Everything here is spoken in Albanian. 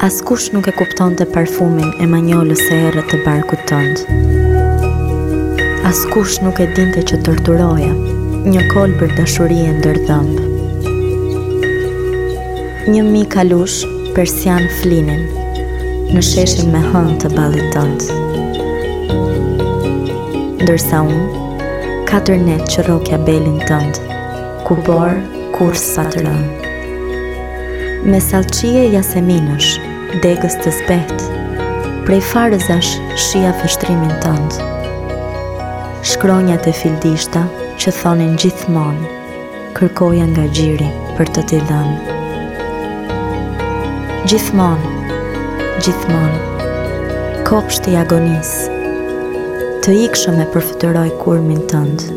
Askush nuk e kuptonte parfumin e manjolës së errët të barkut tënd. Askush nuk e dinte që torturoja një kolibër dashurie ndër dhëmbë. Një mijë kalushë persianë flinin në sheshin me hënë të ballit tënd. Ndërsa unë, katër net që rrokja belin tënd, Ku borë kurrë s'ka të rënë. Mes allçie, jaseminësh, degëz të zbehtë, prej farëzash shihja vështrimin tënd. Shkronjat e fildishta që thonin gjithmonë, kërkoja nga gjiri për të t'i dhënë. Gjithmonë, gjithmonë, kopsht i agonisë, të ikshëm e përfytëroj kurmin tëndë.